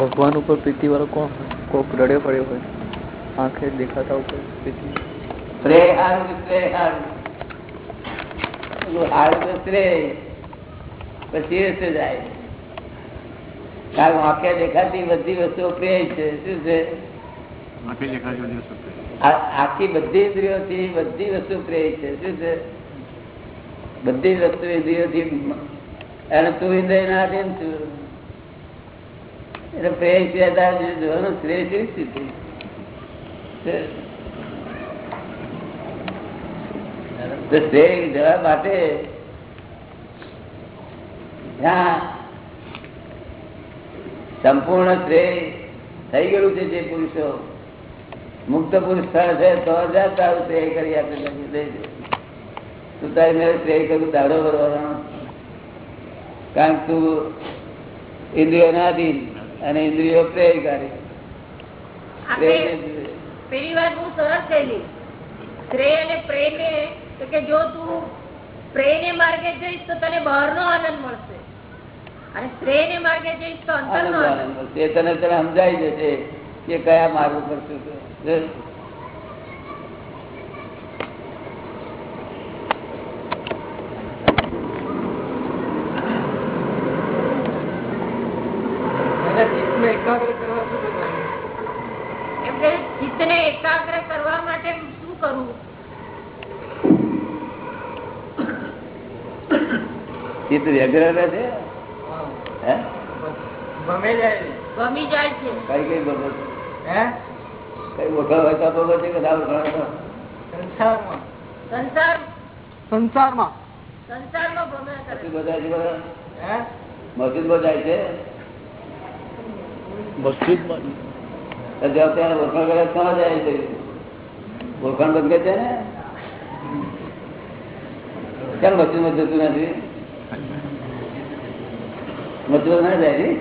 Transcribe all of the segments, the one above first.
ભગવાન. ઉપર પ્રીતિ વાળો કોણ કોક રડે પડ્યો હોય. આંખે દેખાતા ઉપર પ્રીતિ. જાય? કારણ દેખાતી બધી વસ્તુઓ પ્રેય છે. શું છે? આખી બધી ઇન્દ્રિયોથી બધી વસ્તુ પ્રેય છે. શું છે? બધી વસ્તુ ઇન્દ્રિયોથી અને તું ઇન્દ્રિય ના તું એટલે પ્રેમ સિવાય જોવાનું શ્રેય કેવી સ્થિતિ? તો શ્રેય જવા માટે જ્યાં સંપૂર્ણ શ્રેય થઈ ગયેલું છે જે પુરુષો, મુક્ત પુરુષ સ્થળ છે, તો જ તારું શ્રેય કરી આપે બાકી દઈ તું તારી મેં શ્રેય કરું દાડો ભરવાનો. કારણ તું ઇન્દ્રિયો ના અધીન અને ઇન્દ્રિયો પ્રેયકારી પેલી વાત બહુ સરસ કહેલી. શ્રેય અને પ્રેમે તો કે જો તું પ્રેયને માર્ગે જઈશ તો તને બહારનો આનંદ મળશે. અને શ્રેયને માર્ગે જઈશ તો અંતરનો આનંદ મળશે. તને તને સમજાઈ જશે કે કયા માર્ગ પર શું છે. એમ કે ચિત્તને એકાગ્ર કરવા માટે શું કરવું ચિત્ત વ્યગ્ર રહે છે? હે? ગમી જાય. છે. કઈ કઈ બાબત કઈ ઓળખાણ હોય તો બાબત છે કે ના ઓળખાણ હોય તો? સંસાર સંસારમાં. સંસારમાં ભમ્યા કરે. મસ્જિદ બધા છે બધા? મસ્જિદ બધા છે? મસ્જિદમાં તો જો ત્યાં ઓળખાણ કરે ક્યાં જાય. ઓળખાણ બંધ છે ને. કેમ મસ્જિદમાં જતું નથી? મજૂર ના જાય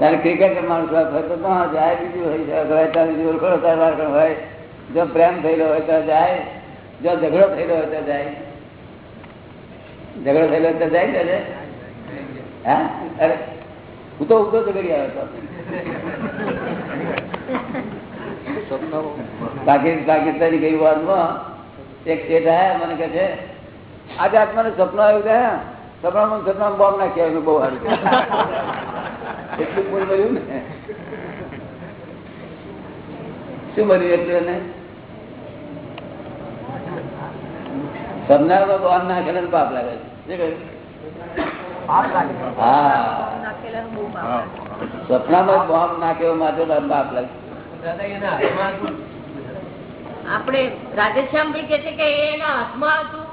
તારે ક્રિકેટ માણસ હોય ત્યાં જાય, બીજું ત્યાં બીજું ઓળખો, તાર હોય. જો પ્રેમ થયેલો હોય તો જાય, જો ઝઘડો થયેલો હોય તો જાય. ઝઘડો થયેલો હોય તો જાય ને? હા? અરે, હું તો ઊભો ઝઘડી આવ્યો હતો. પાકિસ્તાન ગઈ વારમાં એક સ્ટેટ આયા, મને કહે છે, આજે આત્માને સપનું આવ્યું કે સપનામાં સપના બોમ્બ નાખ્યા એનું બહુ સારું એટલું પૂરું મળ્યું ને? શું મળ્યું એટલું એને? સપનામાં બોમ્બ નાખેલા પાપ લાગે છે. શું કહ્યું? હા. સપનામાં બોમ્બ નાખ્યો માટે બાપ લાગે. આપણે રાધેશ્યામભાઈ કે છે કે એના હાથમાં હતું.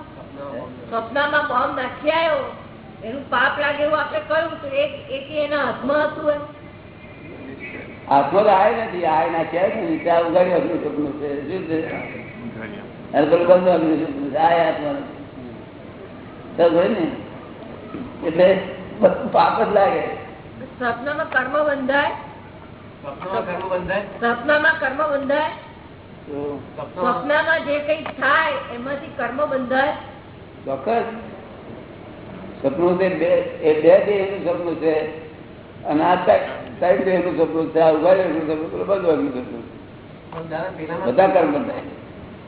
સપનામાં બોમ્બ નાખી આવ્યો એનું પાપ લાગે એવું આપણે કહ્યું તો એક એક એના હાથમાં હતું એમ. હાથમાં તો આવે નથી. આય નાખ્યા છે ને ત્યાં ઉગાડી અગ્નિ સપનું છે. શું છે? અને પેલું બંધ અગ્નિ સપનું છે. આ હાથમાં ને. એટલે બધું પાપ જ લાગે. સ્વપ્નમાં કર્મ બંધાય? સ્વપ્નમાં કર્મ બંધાય? તો જે કઈ થાય એમાંથી કર્મ બંધાય? ચોક્કસ. સપનું તે બે એ બે દેહનું સપનું છે અને આ દેહનું સપનું છે આ ઉગાડેલું સપનું પેલું બધું સપનું બધા કર્મ બંધાય.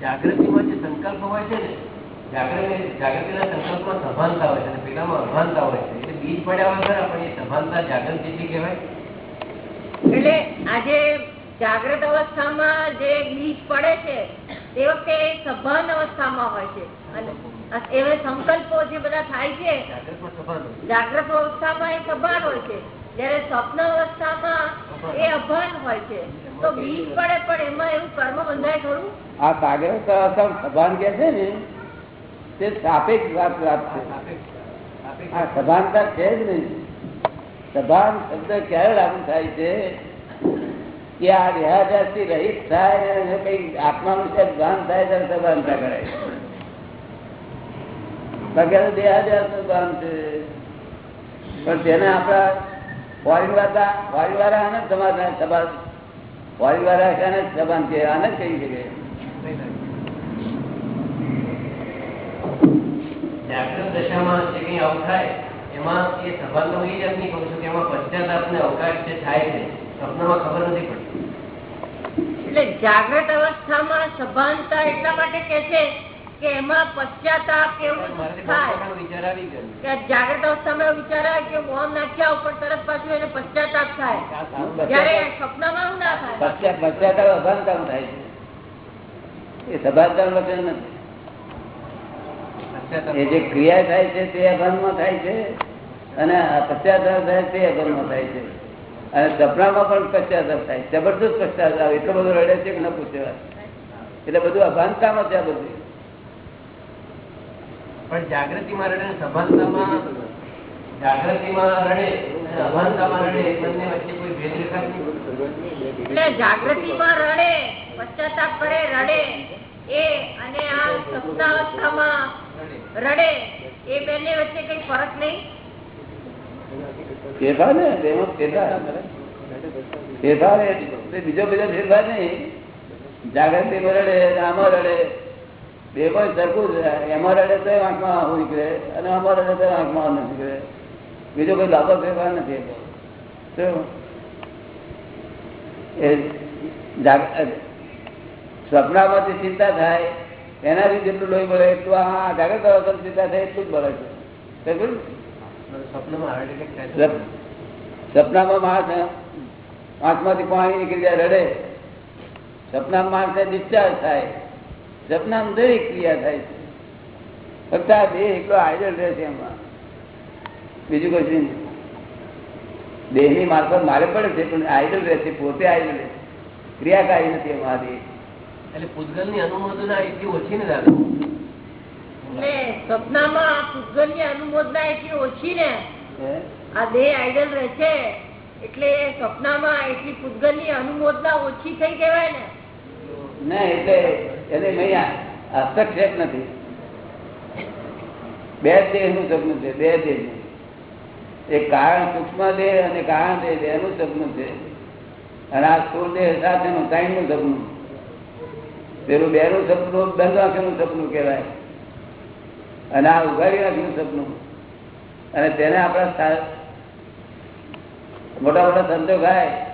જાગૃતિમાં જે સંકલ્પ હોય છે ને જાગૃતિ જાગૃતિના સંકલ્પમાં સભાનતા હોય છે અને પેલામાં અભાનતા હોય છે. એટલે બીજ પડ્યા વગર પણ એ સભાનતા જાગૃત જેટલી કહેવાય? એટલે આજે જાગૃત અવસ્થામાં જે બીજ પડે છે તે વખતે સભાન અવસ્થામાં હોય છે. અને એવા સંકલ્પો જે બધા થાય છે હોય જાગ્રત અવસ્થામાં એ સભાન હોય છે. જયારે સ્વપ્ન અવસ્થામાં એ અભાન હોય છે. તો બીજ પડે પણ એમાં એવું કર્મ બંધાય ખરું આ સાગર સભાન કે છે ને તે સાપેક્ષ વાત વાત છે. આ સભાનતા છે જ નહીં. સભાન શબ્દ ક્યારે લાગુ થાય છે? કે આ દેહાદ્યાસથી રહીત થાય અને કઈ આત્માનું છે ભાન થાય ત્યારે સભાનતા કરાય બાકી આ તો ભાન છે. પણ તેને આપણા ફોરીન વાળા ફોરીન વાળા આને જ સમાધાન, સભા ફોરીન વાળા સભાન છે આને કહી શકે દશામાં જે કંઈ આવું એમાં એ સભાન હું એ જાતની કહું છું કે એમાં પશ્ચાતાપ ને અવકાશ જે થાય છે સ્વપ્નમાં ખબર નથી પડતી. એટલે જાગ્રત અવસ્થામાં સભાનતા એટલા માટે કે છે કે એમાં પશ્ચાતાપ કેવું થાય. વિચાર આવી ગયો જાગ્રત અવસ્થામાં વિચાર આવે કે બોમ્બ નાખ્યા ઉપર તરત પાછું એને પશ્ચાતાપ થાય. જયારે સ્વપ્નમાં એવું ના થાય. પશ્ચાત પશ્ચાતાપ અભાનતા થાય છે. એ સભાનતા લક્ષણ નથી. એ જે ક્રિયા થાય છે તે અભાનમાં થાય છે અને આ પશ્ચાતાપ થાય તે અભાનમાં થાય છે. અને સપનામાં પણ પશ્ચાતાપ થાય. જબરદસ્ત પશ્ચાતાપ. એટલો બધો રડે છે કે ન પૂછે એટલે બધું અભાનતામાં છે આ બધું. પણ જાગૃતિમાં રડે સભાનતામાં જાગૃતિમાં રડે અને અભાનતામાં રડે એ બંને વચ્ચે કોઈ ભેદ રેખા નહીં. એટલે જાગૃતિમાં રડે પશ્ચાતાપ કરે રડે. એ અને આ સ્વપ્નાવસ્થામાં રડે. એ બંને વચ્ચે કઈ ફરક નહીં? ફેરફાર ને? એમાં ફેરફાર. ફેરફાર બીજો બીજો ફેરફાર નહીં. જાગૃતિમાં રડે, આમાં રડે. બે પણ સરખું જ એમાં રડે તો આંખમાં આવું નીકળે અને આમાં રડે તો આંખમાં આવું નીકળે. બીજો કોઈ લાભો ફેરફાર નથી જાગ- ચિંતા થાય. એનાથી જેટલું લોહી મળે એટલું આ જાગૃત અવસ્થા થાય એટલું જ મળે છે. સપનામાં માણસ આંખમાંથી પાણી નીકળી જાય રડે. સપનામાં માણસને ડિસ્ચાર્જ થાય. સપનામાં દરેક ક્રિયા થાય છે. ફક્ત આ દેહ એકલો આઈડલ રહે છે એમાં. બીજું કશું નહીં. દેહની મારફત મારે પડે છે પણ આઈડલ રહે છે પોતે આઈડલ રહે છે. ક્રિયાકારી નથી એમાં દેહ. એટલે પૂતગલની અનુમોદના એટલી ઓછી ને દાદા? સપનામાં પૂતગલની અનુમોદના એટલી ઓછી ને? આ દેહ આઈડલ રહે છે એટલે સપનામાં એટલી પૂતગલની અનુમોદના ઓછી થઈ કહેવાય ને? ના એટલે એને નહીં હસ્તક્ષેપ નથી. બે દેહ દેહનું સપનું છે બે દેહ એક કારણ સૂક્ષ્મ દેહ અને કારણ દેહ બેનું સપનું છે. અને આ સ્થુલ દેહ સાથેનું નું સપનું પેલું બેનું સપનું બંધ આંખનું સપનું કહેવાય. અને આ ઉઘાડી આંખનું સપનું. અને તેને આપણા મોટા મોટા સંતો ગાય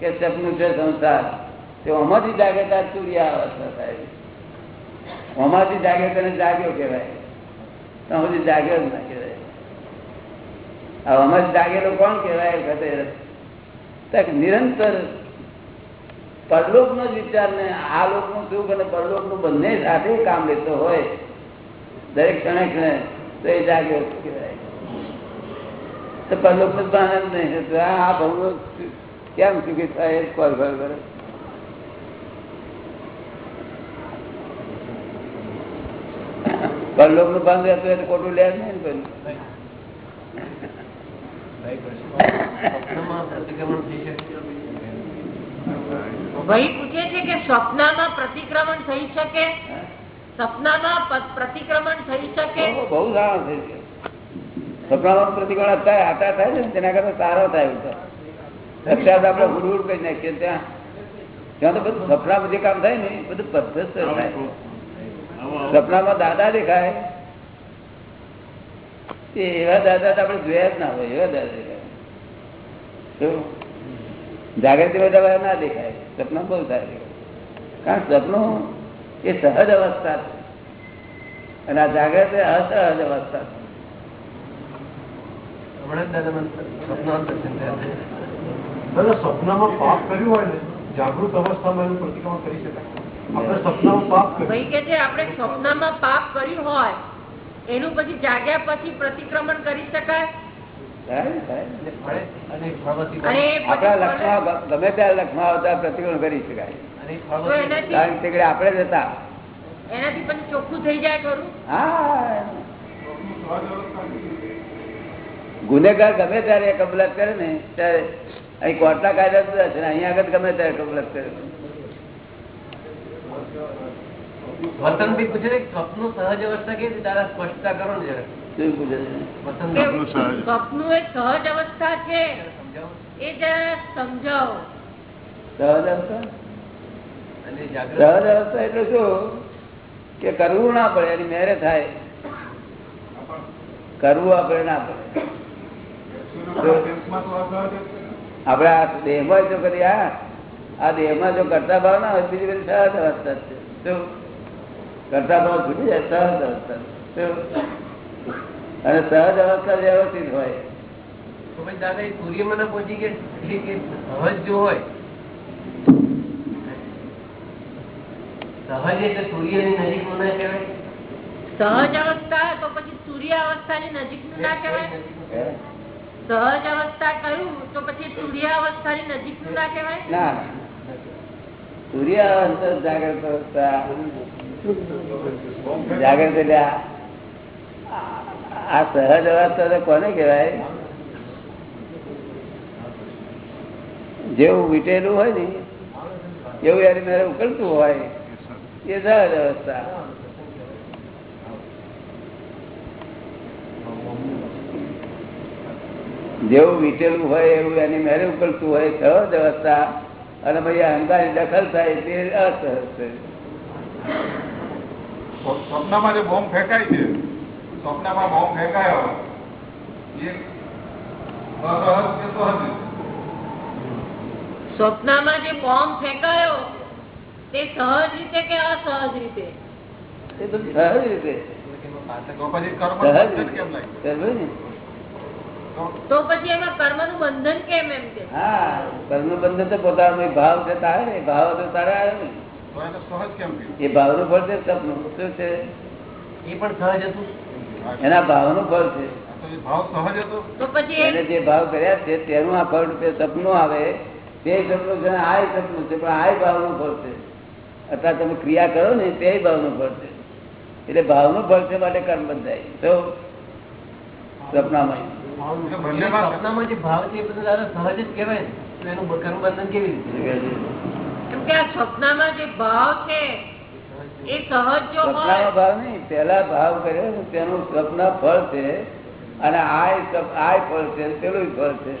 કે સપનું છે સંસાર. તે જાગે ત્યાં સૂર્ય અવસ્થા થાય આમાંથી જાગે તને જાગ્યો કહેવાય. આમાંથી જાગ્યો જ ના કહેવાય. હવે આમાંથી જાગેલો કોણ કહેવાય? નિરંતર પરલોક નો જ વિચાર ને આ લોકનું સુખ અને પરલોકનું બંને સાથે કામ લેતો હોય દરેક ક્ષણે ક્ષણે તો એ જાગ્યો કહેવાય તો પરલોકનું આનંદ નહીં થતો. આ આ ભગવત કેમ સુખી થાય એ જ કોલ કોલ કરે પરલોકનું બંધ રહેતું એટલે ખોટું લે જ નહીં ને પેલું. સ્વપ્નમાં પ્રતિક્રમણ થઈ શકે ભાઈ પૂછે છે કે સ્વપ્નમાં પ્રતિક્રમણ થઈ શકે? સપનામાં પ્રતિક્રમણ થઈ શકે? બહુ બહુ થઈ ગયો. સપનામાં પ્રતિકોણ અત્યારે આટા થાય છે તેના કરતા સારો થાય ઉલટો. અત્યારે આપણે કરી નાખીએ ત્યાં. ત્યાં તો બધું સપના બધી કામ થાય ને બધું પદ્ધતસર થાય. સપનામાં દાદા દેખાય. એવા દાદા તો આપણે જોયા જ ના હોય એવા દાદા દેખાય? જાગૃતિ બધા ના દેખાય. સપના બહુ થાય કારણ કે એ સહજ અવસ્થા છે. અને આ જાગૃતિ અસહજ અવસ્થા છે. સપનામાં પાપ કર્યું હોય ને જાગૃત અવસ્થામાં એનું પ્રતિક્રમણ કરી શકાય. આપણે સપનામાં પાપ કર્યું. કે છે આપણે સપનામાં પાપ કર્યું હોય એનું પછી જાગ્યા પછી પ્રતિક્રમણ કરી શકાય? આપણા. લક્ષમાં ગમે ત્યારે લક્ષમાં આવતા પ્રતિકોણ કરી શકાય આપણે જ એનાથી પણ ચોખ્ખું થઈ જાય ખરું હા ગુનેગાર ગમે ત્યારે કબૂલાત કરે ને ત્યારે અહીં કોર્ટના કાયદા જુદા છે ને અહીંયા આગળ ગમે ત્યારે કબૂલાત કરે વસંતભાઈ પૂછે સ્વપ્ન સહજ અવસ્થા કેવી રીતે? દાદા સ્પષ્ટતા કરો ને જરા. વસંતભાઈ એક સહજ અવસ્થા છે. એ જરા સમજાવો. સહજ અવસ્થા? સહજ અવસ્થા એટલે શું? કે કરવું ના પડે એની મેરે થાય. કરવું આપણે ના પડે. આપડે આ દેહમાં જો કરી આ આ દેહમાં જો કરતા ભાવ ના હોય બીજી બધી સહજ અવસ્થા છે. શું? કરતા ભાવ છૂટી જાય સહજ અવસ્થા શું? અને સહજ અવસ્થા વ્યવસ્થિત હોય. દાદા એ સૂર્યમાં ના પહોંચી ગયા કે સહજ જો હોય. સહજ એટલે સૂર્યની નજીકનું ના કહેવાય? સહજ અવસ્થા તો પછી સૂર્ય અવસ્થાની નજીકનું ના કહેવાય સહજ અવસ્થા કહ્યું તો પછી સૂર્ય અવસ્થાની નજીકનું ના કહેવાય? ના. સૂર્ય અવસ્થા જાગ્રત અવસ્થા. જાગ્રત એટલે આ સહજ તો કોને કહેવાય? જેવું વીટેલું હોય ને, એવું યાર મારે ઉકળતું હોય. એ સહજ અવસ્થા. જેવું વીટેલું હોય, એવું એની મેરે ઉકળતું હોય સહજ અવસ્થા. અને પછી અહંકારની દખલ થાય, તે અસહજ છે. બોમ્બ ફેંકાય છે સ્વપ્નમાં બોમ્બ ફેંકાયો એ અસહજ કે સહજ સ્વપ્નમાં જે બોમ્બ ફેંકાયો તે સહજ રીતે કે અસહજ રીતે? એ તો સહજ રીતે. તો પછી કર્મ ને? એમાં કર્મનું બંધન કેમ એમ કે? હા કર્મ બંધન તો પોતાનો ભાવ છે તારે ને ભાવ તો તારે આવ્યો ને. એ ભાવનું ફળ છે સપનું શું છે? એ પણ સહજ હતું. એના ફળ છે. ભાવ સહજ હતો એને જે ભાવ કર્યા છે તેનું આ ફળ રૂપે સપનું આવે. તે સપનું છે આ સપનું છે પણ આ ભાવનું ફળ છે. અથવા તમે ક્રિયા કરો ને તે ભાવનું ફળ છે. એટલે ભાવનું ફળ છે માટે કર્મ બંધાય. તો સપનામાં સપનામાં જે ભાવ છે એ બધું સહજ જ કહેવાય. ને એનું કર્મ બંધન કેવી રીતે? એમ કે આ સ્વપ્નમાં જે ભાવ છે ભાવ નહીં. પેલા ભાવ કર્યો તેનું સ્વપ્ન ફળ છે અને આ આ ફળ છે પેલું ફળ છે.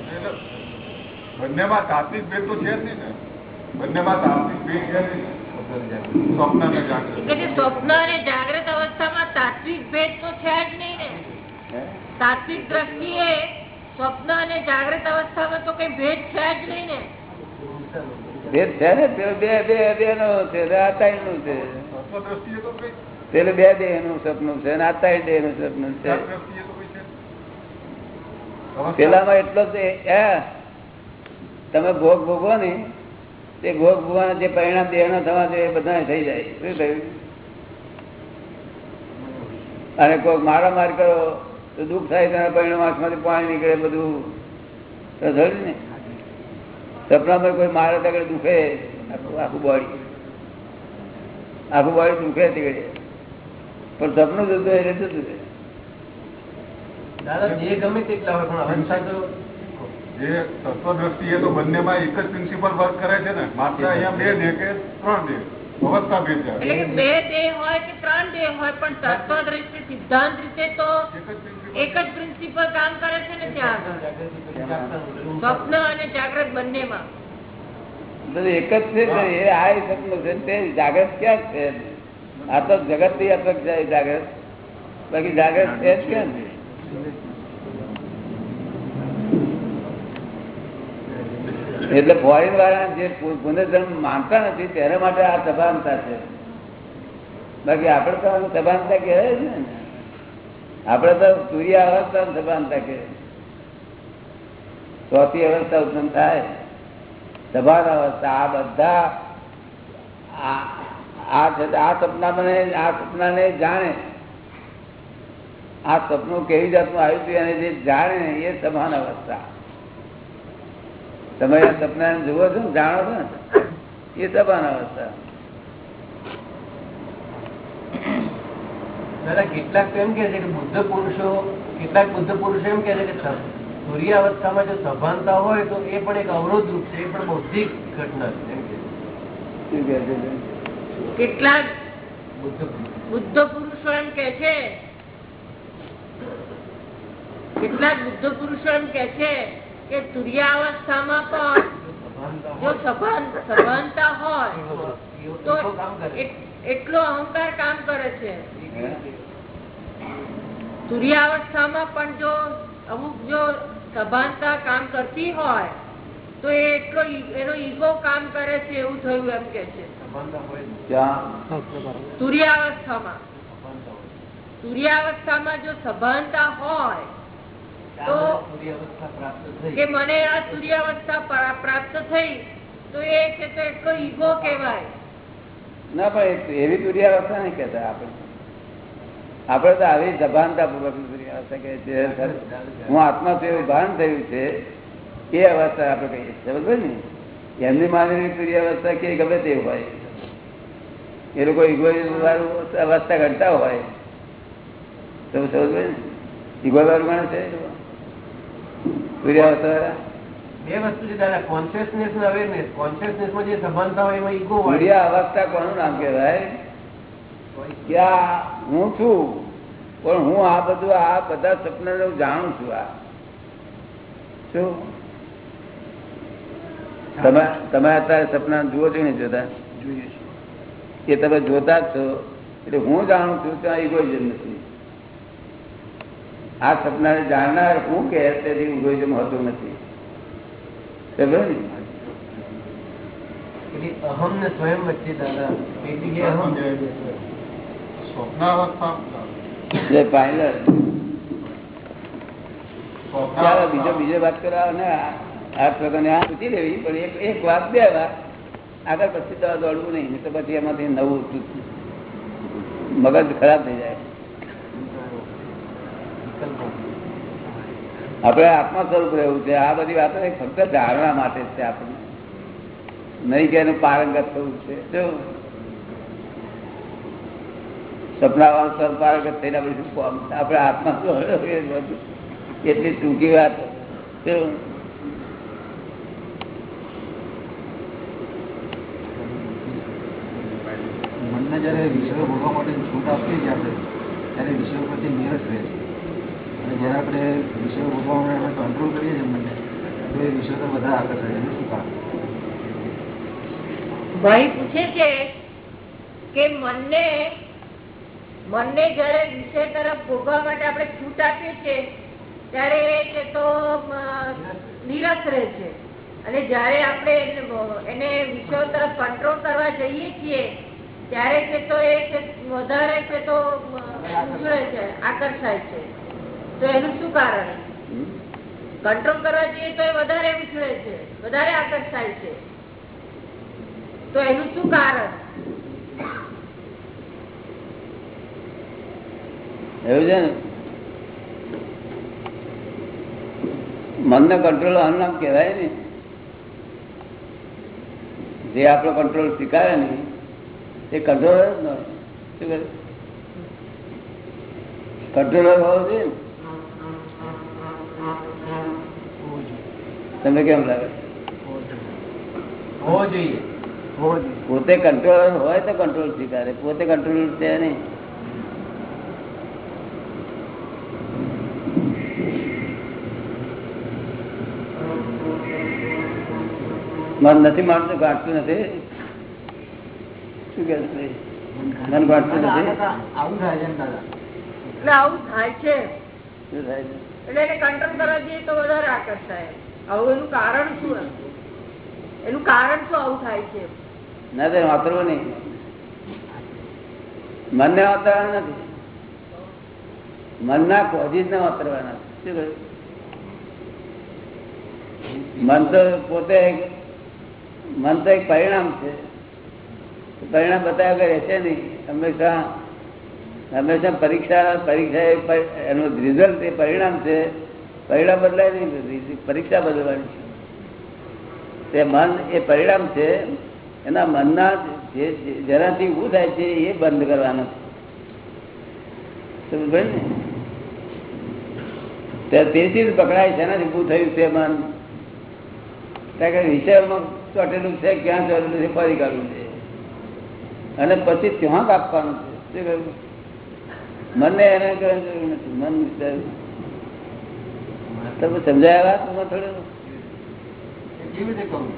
બંનેમાં તાત્વિક ભેદ તો છે જ નહીં ને. બંનેમાં તાત્વિક ભેદ છે જ નહીં ને. સ્વપ્ન અને જાગૃત સ્વપ્ન અને જાગ્રત અવસ્થામાં તાત્વિક ભેદ તો છે જ નહીં ને. તાત્વિક દ્રષ્ટિએ સ્વપ્ન અને જાગૃત અવસ્થામાં તો કઈ ભેદ છે જ નહીં ને. ભેદ છે ને? બે બે બે નો છે આ ટાઈમનું છે. પેલું બે દેહનું સપનું છે અને આ ત્રણ દેહનું સપનું છે. પેલામાં એટલો જ તમે ભોગ ભોગવો ને તે ભોગ ભોગવાના જે પરિણામ દેહ નો થવા જોઈએ એ બધા થઈ જાય. શું થયું? અને કોઈ મારા માર કરો તો દુઃખ થાય તેના પરિણામ આંખમાંથી પાણી નીકળે બધું. તો થયું ને? સપનામાં કોઈ મારે તગડે દુખે આખું આખું બોડી આખું બોડી દુખે તગડે પણ સપનું જતું એટલે જતું રહે. દાદા જે ગમે તેટલા હોય પણ અવસ્થા તો જે તત્વ તો બંનેમાં એક જ પ્રિન્સિપલ વર્ક કરે છે ને. માત્ર અહીંયા બે દે કે ત્રણ દે અવસ્થા ભેદ એટલે બે દેહ હોય કે ત્રણ દેહ હોય પણ તત્વ દ્રષ્ટિ સિદ્ધાંત રીતે તો એક જ પ્રિન્સિપલ એક જ પ્રિન્સિપલ કામ કરે છે ને ત્યાં આગળ. સ્વપ્ન અને જાગ્રત બંનેમાં. એક જ છે એ આ સપનું છે તે જાગ્રત ક્યાં છે? આ તો જગતથી અટક જાય જાગ્રત બાકી જાગ્રત છે જ કેમ એટલે ફોરેન વાળા જે પુનર્જન્મ માનતા નથી તેના માટે આ સભાનતા છે. બાકી આપડે તો આનું સભાનતા કહેવાય છે ને. આપડે તો સૂર્ય અવસ્થા સભાનતા કે ચોથી અવસ્થા ઉત્પન્ન થાય. સભાન અવસ્થા, આ બધા આ સપના મને આ સપનાને જાણે. આ સપનું કેવી જાતનું આવ્યું હતું અને જે જાણે એ સમાન અવસ્થા. તમે આ સપના જુઓ છો ને, જાણો છો ને, એ સમાન અવસ્થા. દાદા, કેટલાક એમ કે છે કે બુદ્ધ પુરુષો કેટલાક બુદ્ધ પુરુષો એમ કે છે કે અવસ્થામાં જો સભાનતા હોય તો એ પણ એક અવરોધ રૂપ છે એ પણ બૌદ્ધિક ઘટના છે? કેટલાક બુદ્ધ પુરુષો. એમ કે છે કેટલાક બુદ્ધ પુરુષો એમ કે છે કે સૂર્યાવસ્થામાં પણ જો સભાન સભાનતા હોય તો એટલો અહંકાર કામ કરે છે. હે? સૂર્યાવસ્થામાં પણ જો અમુક જો સભાનતા કામ કરતી હોય તો એટલો એનો ઈગો કામ કરે છે એવું થયું એમ કે છે. સૂર્યાવસ્થામાં. તુર્યાવસ્થામાં. જો સભાનતા હોય તો સૂર્ય અવસ્થા પ્રાપ્ત થઈ. કે મને આ સૂર્યાવસ્થા પ્રાપ્ત થઈ તો એ છે તો એટલો ઈગો કહેવાય. ના ભાઈ એવી સૂર્યાવસ્થા નહીં કેતા આપણે. આપણે તો આવી સભાનતા પૂર્વક હું આત્મા તો એવું ભાન થયું છે એ અવસ્થા આપણે કહીએ સમજ ને? એમની માનવી તુર્યાવસ્થા કે ગમે તે હોય. એ લોકો વાળું અવસ્થા ઘટતા હોય. તો સમજ ને? વાળું ગણે છે? તુર્યાવસ્થા વાળા? બે વસ્તુ છે દાદા કોન્શિયસનેસ અને અવેરનેસ કોન્શિયસનેસમાં જે સભાનતા હોય એમાં ઈગો હોય. અવસ્થા કોનું નામ કહેવાય? કે આ હું છું. પણ હું આ બધું આ બધા સપના જાણું છું આ. શું? તમે તમે અત્યારે સપના જુઓ છો ને જોતા? એ તમે જોતા જ છો. એટલે હું જાણું છું ત્યાં ઇગોઇઝમ નથી. આ સપનાને જાણનાર હું કે તેથી ઇગોઇઝમ હોતું નથી. સમજો ને? અહમ ને સ્વયં વચ્ચે દાદા. અહમ જે ચાલો બીજો બીજો વાત કરાવો ને આ પ્રકારની આ પૂછી લેવી પણ એક એક વાત બે વાત આગળ પછી તો દોડવું નહીં તો પછી એમાંથી નવું મગજ ખરાબ થઈ જાય આપણે આત્મા સ્વરૂપ રહેવું છે આ બધી વાતો ફક્ત ધારણા માટે જ છે આપણને નહીં કે એનું પારંગત થવું છે જો થઈને આપણે શું આપણે આત્મા. એટલી ટૂંકી વાત? મનને જ્યારે વિષયો ભોગવા માટે છૂટ આપીએ છીએ આપણે ત્યારે વિષયો પ્રત્યે નિરસ રહે છે. અને જ્યારે આપણે વિષયો ભોગવા માટે આપણે કંટ્રોલ કરીએ છીએ મનને તો એ વિષયો તો બધા આકર્ષાય એનું શું કારણ ભાઈ પૂછે છે કે મનને મનને જયારે વિષય તરફ ભોગવા માટે આપણે છૂટ આપીએ છીએ, ત્યારે એ તો નિરસ રહે છે. અને જયારે આપણે એને- વિષયો તરફ કંટ્રોલ કરવા જઈએ છીએ, ત્યારે છે તો એ વધારે છે તો ઉછળે છે, આકર્ષાય છે. તો એનું શું કારણ? કંટ્રોલ કરવા જઈએ તો એ વધારે ઉછળે છે, વધારે આકર્ષાય છે. તો એનું શું કારણ? એવું છે ને? મનને કંટ્રોલ નામ કહેવાય ને. જે આપણો કંટ્રોલ સ્વીકારે ને એ કંટ્રોલ જ ન હોય. શું કહે? કંટ્રોલ હોવો જોઈએ ને. તમને કેમ લાગે? હોવો જોઈએ. પોતે કંટ્રોલ હોય તો કંટ્રોલ સ્વીકારે. પોતે કંટ્રોલ છે નહીં. મન નથી માનતું ગાંઠતું નથી. શું કે મન ગાંઠતું નથી. આવું થાય છે એટલે આવું થાય છે. શું થાય છે? એટલે એને કંટ્રોલ કરવા જઈએ તો વધારે આકર્ષાય. આવું એનું કારણ શું એનું કારણ શું આવું થાય છે? ના તે વાપરવું નહીં. મનને વાપરવાના નથી. મનના કોઝિજ ને વાપરવાના શું કહ્યું? મન તો પોતે મન તો એક પરિણામ છે. પરિણામ બતાવ્યા વગર રહેશે નહીં. હંમેશા હંમેશા પરીક્ષા પરીક્ષા એનું રિઝલ્ટ એ પરિણામ છે. પરિણામ બદલાય નહીં. પરીક્ષા બદલવાની છે. તે મન એ પરિણામ છે. એના મનના જે જેનાથી ઊભું થાય છે એ બંધ કરવાનું છે. સમજ તેથી જ પકડાય છે. એનાથી ઊભું થયું છે મન? કારણ કે વિષયમાં ચોટેલું છે ક્યાં ચોટેલું છે ફરી કાઢવું છે. અને પછી ત્યાં કાપવાનું છે. શું કહ્યું? મને એને કરવાની જરૂર નથી. મન તમે સમજાયા વાત થોડું? કેવી રીતે કરવું?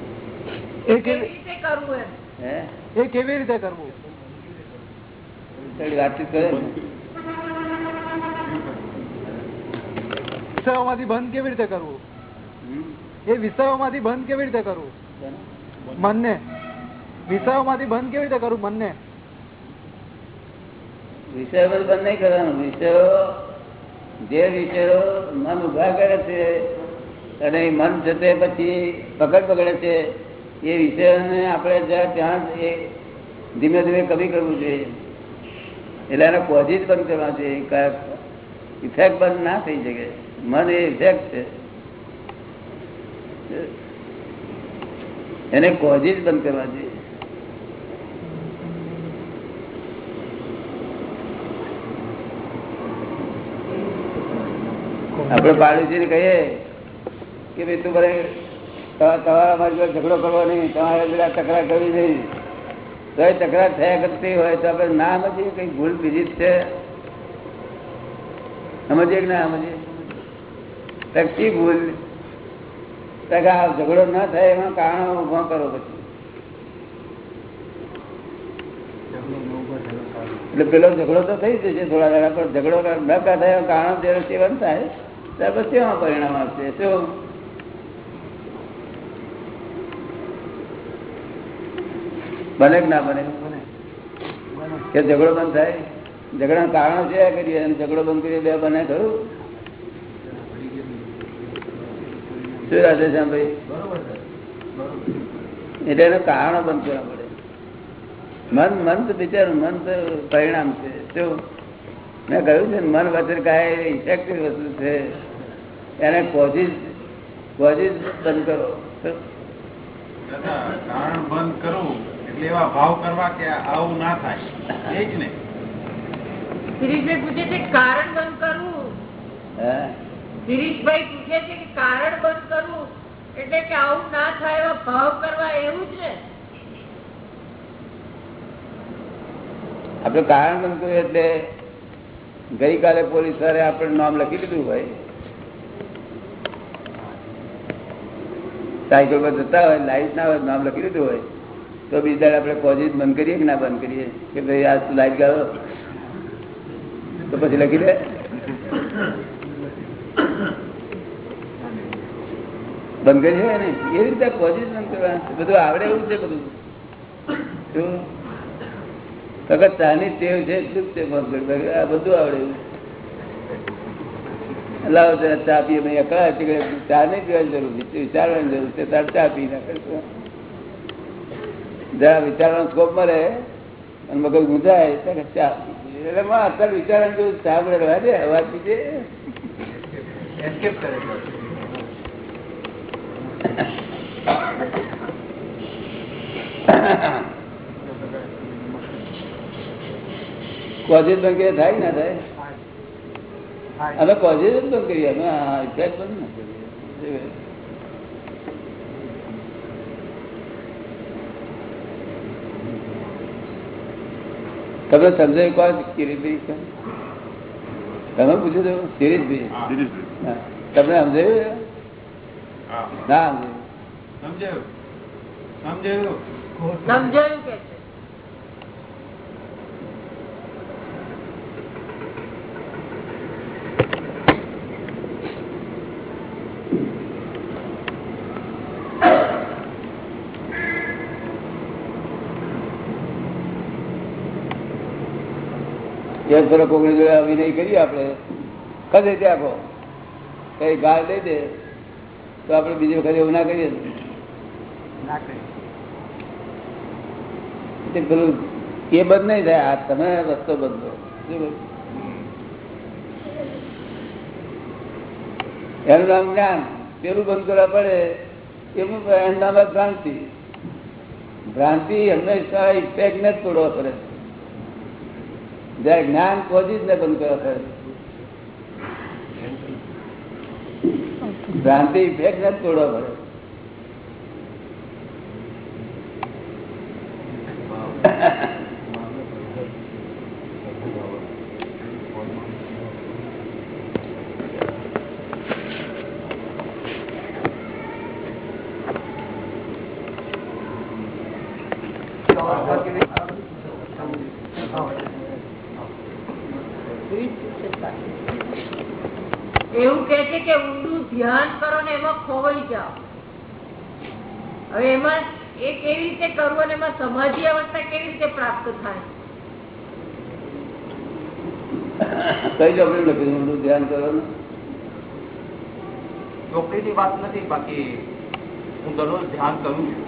કેવી રીતે કરવું એ કેવી રીતે કરવું? થોડી વાતચીત કરે ને. બંધ કેવી રીતે કરવું? એ વિસ્તારોમાંથી બંધ કેવી રીતે કરવું? મનને વિષયોમાંથી બંધ કેવી રીતે કરું મનને વિષયો બધું નહીં કરવાનું. વિષયો જે વિષયો મન ઊભા કરે છે અને મન જતે પછી પકડ પકડે છે, એ વિષયોને આપણે જ્યાં ત્યાં એ ધીમે ધીમે કમી કરવું જોઈએ. એટલે એને કોઝી જ બંધ કરવા છે. ઇફેક્ટ બંધ ના થઈ શકે. મન એ ઇફેક્ટ છે. એને કોઝી જ બંધ કરવા જોઈએ આપડે પાડોશી ને કહીએ કે ભાઈ તું તમા- તમારા મારી જોડે ઝઘડો કરવો નહીં, તમારે બધા તકરાર કરવી નહીં. તો એ તકરાર થયા કરતી હોય તો આપણે ના સમજીએ કઈ ભૂલ બીજી છે. સમજીએ કે ના સમજીએ? શક્તિ ભૂલ આ ઝઘડો ના થાય એમાં કારણો ઊભો કરો પછી. એટલે પેલો ઝઘડો તો થઈ જશે થોડા દાડા પણ ઝઘડો ડકા થાય કારણ જયારે સેવન થાય. ત્યાર પછી એમાં પરિણામ આવશે? શું? બને કે ના બને? કે ઝઘડો બંધ થાય? ઝઘડા કારણો છે કરીએ? અને ઝઘડો બંધ કરીએ બે બને ખરું? શું રાધે ભાઈ? એટલે એનું કારણ બંધ કરવા પડે મન મન તો બિચારું મન તો પરિણામ છે. શું મેં કહ્યું છે મન વચન કાંઈ ઇફેક્ટિવ વસ્તુ છે. એને કોઝિસ કોઝિસ બંધ કરો. કારણ બંધ કરવું એટલે એવા ભાવ કરવા કે આવું ના થાય. એ જ ને. પૂછે છે કારણ બંધ કરવું હે? શિરીષભાઈ પૂછે છે કે કારણ બંધ કરવું એટલે કે આવું ના થાય એવા ભાવ કરવા એવું જ ને આપણે કારણ બંધ કર્યું એટલે ગઈકાલે પોલીસ વાળે આપણે નામ લખી દીધું હોય. સાયકલ પર જતા હોય, લાઈટ ના હોય, નામ લખી દીધું હોય, તો બીજા આપણે કોઝિસ બંધ કરીએ કે ના બંધ કરીએ? કે ભાઈ, આ લાઈટ ગાળો. તો પછી લખી દે. બંધ કરી ને, એ રીતે બંધ કરવા બધું આવડે એવું છે બધું. શું? ફક્ત ચાની ટેવ આ બધું આવડે એવું ચા ભાઈ અકળા છે ચા નહીં પીવાની જરૂર છે વિચારવાની જરૂર છે, તાર ચા પી નાખે જરા વિચારવાનો સ્કોપ મળે અને મગજ ગુંજાય તો ચા પી એટલે અત્યારે વિચારવાનું ચા મળે રહેવા અવાજ પીજે એસ્કેપ કરે કોઝિસ બંધ થાય ના થાય અમે કોઝિસ બંધ કરીએ અમે ઇફેક્ટ બંધ ના કરીએ તમે સમજાય કોણ કિરીટભાઈ તમે પૂછ્યું હતું હા. તમને સમજાયું હા. ના સમજાયું? સમજાયું? સમજાયું કે એક ફરક કોકની જોડે અભિનય કરીએ આપણે. કદે ત્યાં કહો કઈ ગાળ દઈ દે તો આપણે બીજી વખત એવું ના કરીએ ને. પેલું એ બંધ નહીં થાય આ તમે રસ્તો બંધ? એનું નામ જ્ઞાન. પેલું બંધ કરવા પડે એનું એનું નામ ભ્રાંતિ. ભ્રાંતિ હંમેશા ઇફેક્ટ ને જ તોડવા પડે. જયારે જ્ઞાન પહોંચી જ ને બંધ કરવા પડે. ભ્રાંતિ ઇફેક્ટ જ તોડવા પડે એવું કે છે કે કે ઊંડું ધ્યાન કરો ને એમાં ખોવાઈ જાઓ હવે એમાં એ કેવી રીતે કરવું અને એમાં સમાધિ અવસ્થા કેવી રીતે પ્રાપ્ત થાય. કઈ ચોપડી લખ્યું ધ્યાન કરો ને ચોપડીની વાત નથી બાકી હું દરરોજ ધ્યાન કરું છું.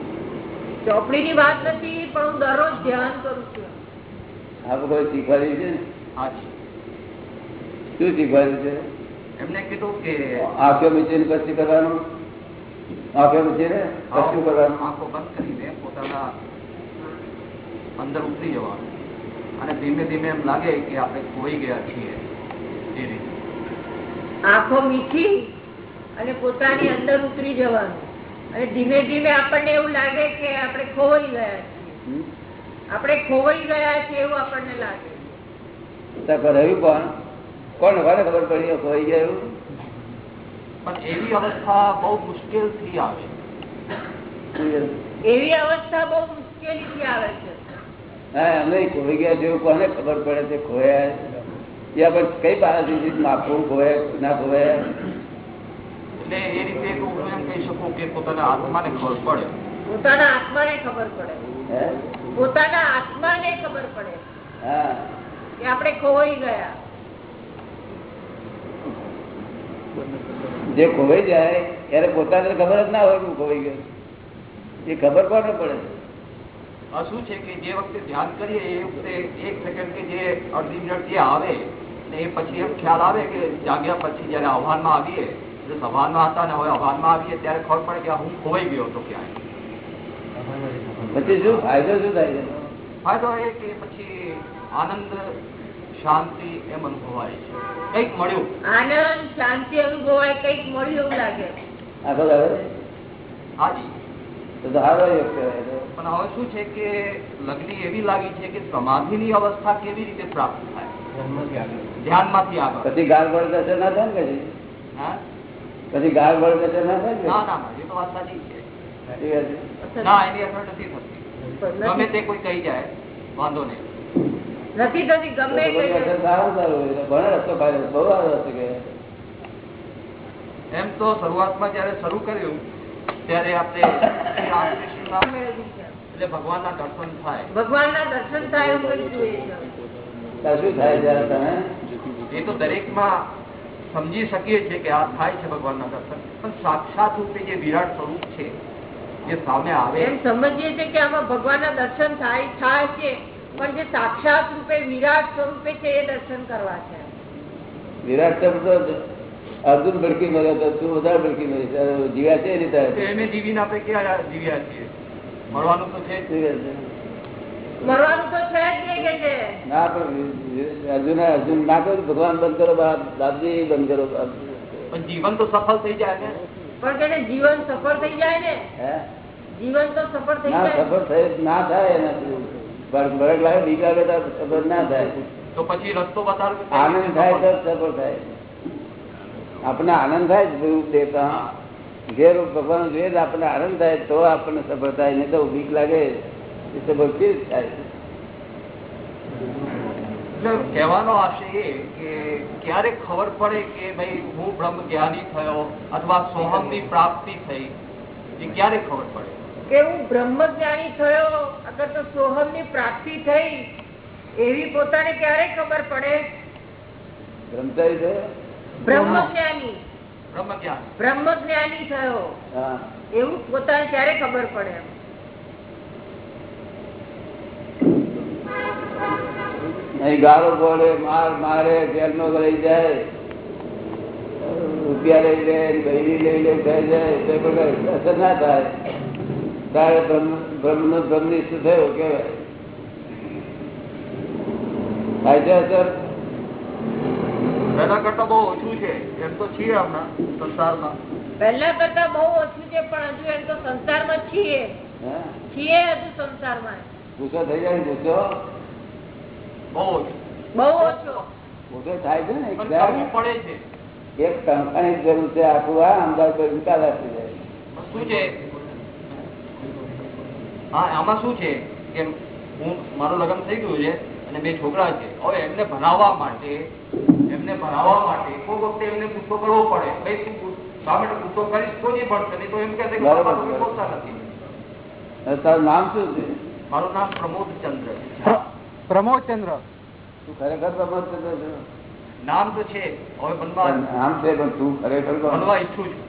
ચોપડીની વાત નથી પણ હું દરરોજ ધ્યાન કરું છું. આપણે કોઈ શીખવાડ્યું છે? શું શીખવાડ્યું છે? એમને કીધું કે આંખો મીચીને પછી કરવાનું? આંખો મીચીને પછી કરવાનું? આંખો બંધ કરીને પોતાના અંદર ઉતરી જવાનું. અને ધીમે ધીમે એમ લાગે કે આપણે ખોઈ ગયા છીએ. એ રીતે. આંખો મીઠી અને પોતાની અંદર ઉતરી જવાનું. અને ધીમે ધીમે આપણને એવું લાગે કે આપણે ખોવાઈ ગયા છીએ. આપણે ખોવાઈ ગયા છીએ એવું આપણને લાગે. ત્યાં પણ કોણ કોણ ખબર પડી ખોઈ ગયા એવું? પણ એવી અવસ્થા બહુ મુશ્કેલથી આવે. એવી અવસ્થા બહુ મુશ્કેલીથી આવે છે. હા અમે ખોઈ ગયા જેવું કોને ખબર પડે છે ખોયા યા પણ કઈ પાસેથી માફું ખોવે ના ખોવે એટલે એ રીતે હું એમ કહી શકું કે પોતાના આત્માને ખબર પડે. પોતાના આત્માને ખબર પડે. પોતાના આત્માને ખબર પડે હા. કે આપણે ખોવાઈ ગયા. જે ખોવાઈ જાય ત્યારે પોતાને ખબર જ ના હોય કે હું ખોવાઈ ગયો. એ ખબર કોને પડે? શું છે કે જે વખતે ધ્યાન કરીએ એ વખતે એક સેકન્ડ કે જે અડધી મિનિટ જે આવે ને એ પછી એમ ખ્યાલ આવે કે જાગ્યા પછી જયારે આહ્વાનમાં આવીએ એટલે સભાનમાં હતા ને હવે આહ્વાનમાં આવીએ ત્યારે ખબર પડે કે હું ખોવાઈ ગયો હતો ક્યાંય. પછી શું? ફાયદો શું થાય છે? ફાયદો એ કે પછી આનંદ શાંતિ એમ અનુભવાય છે. કંઈક મળ્યું. આનંદ શાંતિ અનુભવાય કંઈક મળ્યું એવું લાગે. હાજી. તો તો સારો યોગ કહેવાય. પણ હવે શું છે કે લગ્ની એવી લાગી છે કે સમાધિની અવસ્થા કેવી રીતે પ્રાપ્ત થાય? ધ્યાનમાંથી આગળ પછી ગાળ દર્શન ના થાય ને પછી પછી ગાળ દર્શન ના થાય ના ના ના એ તો વાત સાચી છે. ના એની અસર નથી થતી. ગમે તે કોઈ કહી જાય વાંધો નહીં. નથી થતી ગમે. એમ તો શરૂઆતમાં જયારે શરૂ કર્યું ત્યારે આપણે છે. એટલે ભગવાનના દર્શન થાય. ભગવાનના દર્શન થાય એવું કંઈક જોઈએ છે. ત્યાં શું થાય ત્યારે તમે એ તો દરેકમાં સમજી શકીએ છીએ કે આ થાય છે ભગવાનના દર્શન. પણ સાક્ષાત રૂપે જે વિરાટ સ્વરૂપ છે જે સામે આવે એમ સમજીએ છીએ કે આમાં ભગવાનના દર્શન થાય થાય છે પણ જે સાક્ષાત રૂપે વિરાટ સ્વરૂપે છે એ દર્શન કરવા છે. વિરાટ શબ્દ તો અર્જુન ભડકી મળ્યો તો તું વધારે ભડકી મળી છે. જીવ્યા છે એ રીતે? તો એને જીવીને આપણે ક્યાં જીવ્યા છીએ? મળવાનું તો છે ભગવાન બંધ કરો દાદી બંધ કરો જીવન તો સફળ થઈ જાય ને. પણ તેને જીવન સફળ થઈ જાય ને? જીવન તો સફળ થઈ જાય. સફળ થાય ના થાય એનાથી. ભરક લાગે બીજા તો સફળ ના થાય. તો પછી રસ્તો બતાડો આનંદ થાય તો સફળ થાય. આપણે આનંદ થાય જ રૂપ દેતા રૂપ ભગવાન જોઈએ આપણને આનંદ થાય તો આપણને સફળ થાય નહીં તો બીક લાગે એ સફળ કેવી રીતે થાય? કહેવાનો આશય એ કે ક્યારે ખબર પડે કે ભાઈ હું બ્રહ્મ જ્ઞાની થયો અથવા સોહમની પ્રાપ્તિ થઈ એ ક્યારે ખબર પડે? કે હું બ્રહ્મજ્ઞાની થયો અગર તો સોહમની પ્રાપ્તિ થઈ એવી પોતાને ક્યારે ખબર પડે? બ્રહ્મચારી બ્રહ્મ બ્રહ્મજ્ઞાની બ્રહ્મ જ્ઞાન થયો. એવું પોતાને ક્યારે ખબર પડે અહીં ગાળો પડે માર મારે જેલમાં લઈ જાય. રૂપિયા લઈ લે બૈરી લઈ લે થઈ જાય. તો પણ અસર ના થાય. તારે બ્રહ્મ બ્રહ્મનો બ્રહ્મનિષ્ઠ થયો કેવાય. થાય છે અસર? પહેલા કરતા બહુ ઓછું છે. એમ તો છીએ હમણાં સંસારમાં. પહેલા કરતા બહુ ઓછું છે પણ હજુ એમ તો સંસારમાં છીએ. છીએ હજુ સંસારમાં. ગુસ્સો થઈ જાય ગુસ્સો? બહુ ઓછું. બહુ ઓછો. ગુસ્સો થાય છે ને પણ એકદમ. કરવું પડે છે. એક તણખાની જરૂર છે આખું આ અમદાવાદ પર વિકાસ આપી જાય. શું છે? હા આમાં શું છે? કે હું મારું લગ્ન થઈ ગયું છે અને બે છોકરા છે. હવે એમને ભણાવવા માટે એમને ભણાવવા માટે કોઈ વખતે એમને ગુસ્સો કરવો પડે. ભાઈ તું સ્વામી ગુસ્સો કરીશ તો નહીં ભણશે. નહીં તો એમ કે. બોલતા નથી. તારું નામ શું છે? મારું નામ પ્રમોદ ચંદ્ર પ્રમોદચંદ્ર તું ખરેખર પ્રમોદચંદ્ર છે? નામ તો છે. હવે બનવા નામ છે પણ તું ખરેખર બનવા ઈચ્છું છું.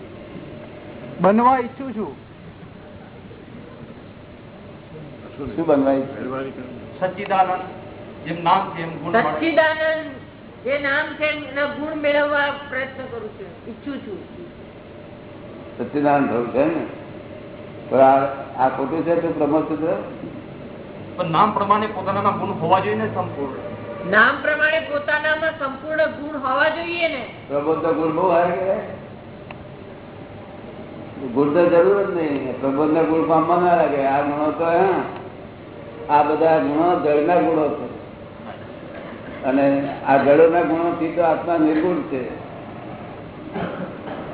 બનવા ઈચ્છું છું. શું બનવાય સચ્ચિદાનંદ જેમ નામ છે એમ ગુણ સચ્ચિદાનંદ. જે નામ છે એના ગુણ મેળવવા પ્રયત્ન કરું છું ઈચ્છું છું. સત્યનારાયણ થયું છે ને? પણ આ ખોટું છે તો બ્રહ્મસૂત્ર? પણ નામ પ્રમાણે પોતાના ગુણ હોવા જોઈએ ને સંપૂર્ણ? નામ પ્રમાણે પોતાનામાં સંપૂર્ણ ગુણ હોવા જોઈએ ને? પ્રબોધ ગુણ બહુ હારે કે ગુણ તો જરૂર જ નહીં. પ્રબોધ ના ગુણ પામવા ના લાગે આ ગુણો તો હા આ બધા ગુણો જળના ગુણો છે. અને આ જળોના ગુણો થી તો આત્મા નિર્ગુણ છે.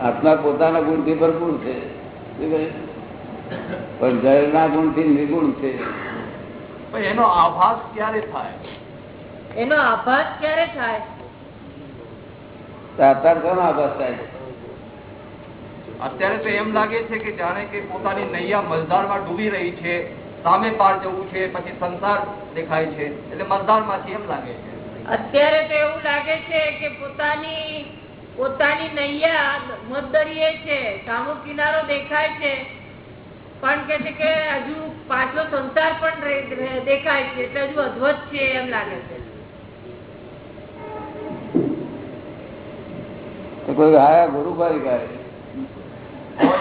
આત્મા પોતાના ગુણથી ભરપૂર છે? પણ જળના ગુણથી નિર્ગુણ છે. એનો આભાસ ક્યારે થાય? એનો આભાસ ક્યારે થાય? અત્યારે કોનો આભાસ થાય? અત્યારે તો એમ લાગે છે કે જાણે કે પોતાની નૈયા મજદારમાં ડૂબી રહી છે સામે પાર જવું છે પછી સંસાર દેખાય છે. એટલે મજદારમાંથી એમ લાગે છે. અત્યારે તો એવું લાગે છે કે પોતાની પોતાની નૈયા મધદરીએ છે સામો કિનારો દેખાય છે. પણ કે છે કે હજુ પાછો સંસાર પણ દેખાય છે એટલે હજુ અધવત છે એમ લાગે છે. કોઈ હાયા ગુરુ પારી કાઢે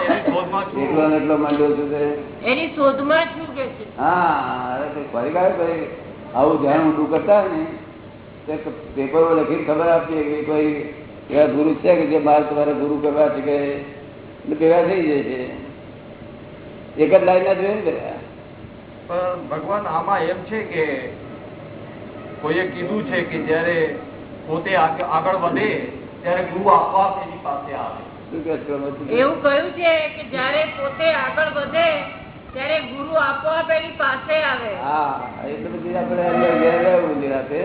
એની શોધમાં છું. એકલો ને એકલો માંડ્યો છું એની શોધમાં શું કે છે? હા ફરી ભાઈ આવું ધ્યાન ઊંડું કરતા ને તે પેપરો લખીને ખબર આપીએ કે કોઈ એવા ગુરુ છે કે જે મારે તમારે ગુરુ કરવા છે કે એટલે ભેગા થઈ જાય છે એક જ લાઈન ના જોઈએ ને બધા. પણ ભગવાન આમાં એમ છે કે કોઈએ કીધું છે કે જ્યારે પોતે આગ- આગળ વધે ત્યારે ગુરુ આપોઆપ એની પાસે આવે શું કહે છે પ્રમોદ? એવું કહ્યું છે કે જયારે પોતે આગળ વધે ત્યારે ગુરુ આપોઆપ એની પાસે આવે હા એટલે પછી આપણે અંદર ઘેર રહેવું નિરાતે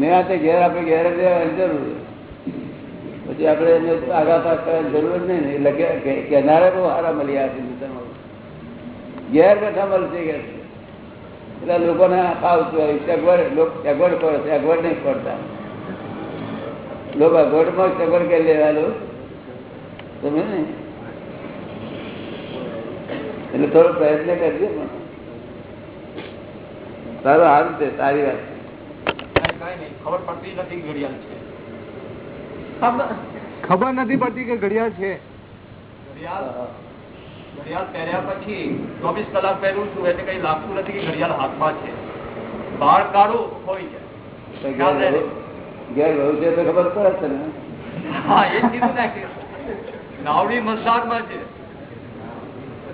નિરાતે ઘેર આપણે ઘેર જરૂર પછી આપણે એને આગા કરવાની જરૂર જ નહીં એટલે કે- કે- કેનારે બહુ સારા મળી આ હિન્દુસ્તાનમાં ઘેર બેઠા મળશે કે એટલે લોકોને ફાવતું હોય, સગવડ સગવડ પડે, સગવડ નહીં પડતા. લોકો અગવડમાં સગવડ કરી લેવાનું તમે ને? એટલે થોડો પ્રયત્ન કરજો પણ. સારું સારું છે સારી વાત ખબર પડતી નથી ઘડિયાળ છે. ખબર ખબર નથી પડતી કે ઘડિયાળ છે. ઘડિયાળ ઘડિયાળ પહેર્યા પછી ચોવીસ કલાક પહેરું છું એટલે કઈ લાગતું નથી કે ઘડિયાળ હાથમાં છે. બહાર કાઢું હોય છે ઘેર રહું- છે તો ખબર પડે છે ને હા એ કીધું ને. નાવડી મજદારમાં છે.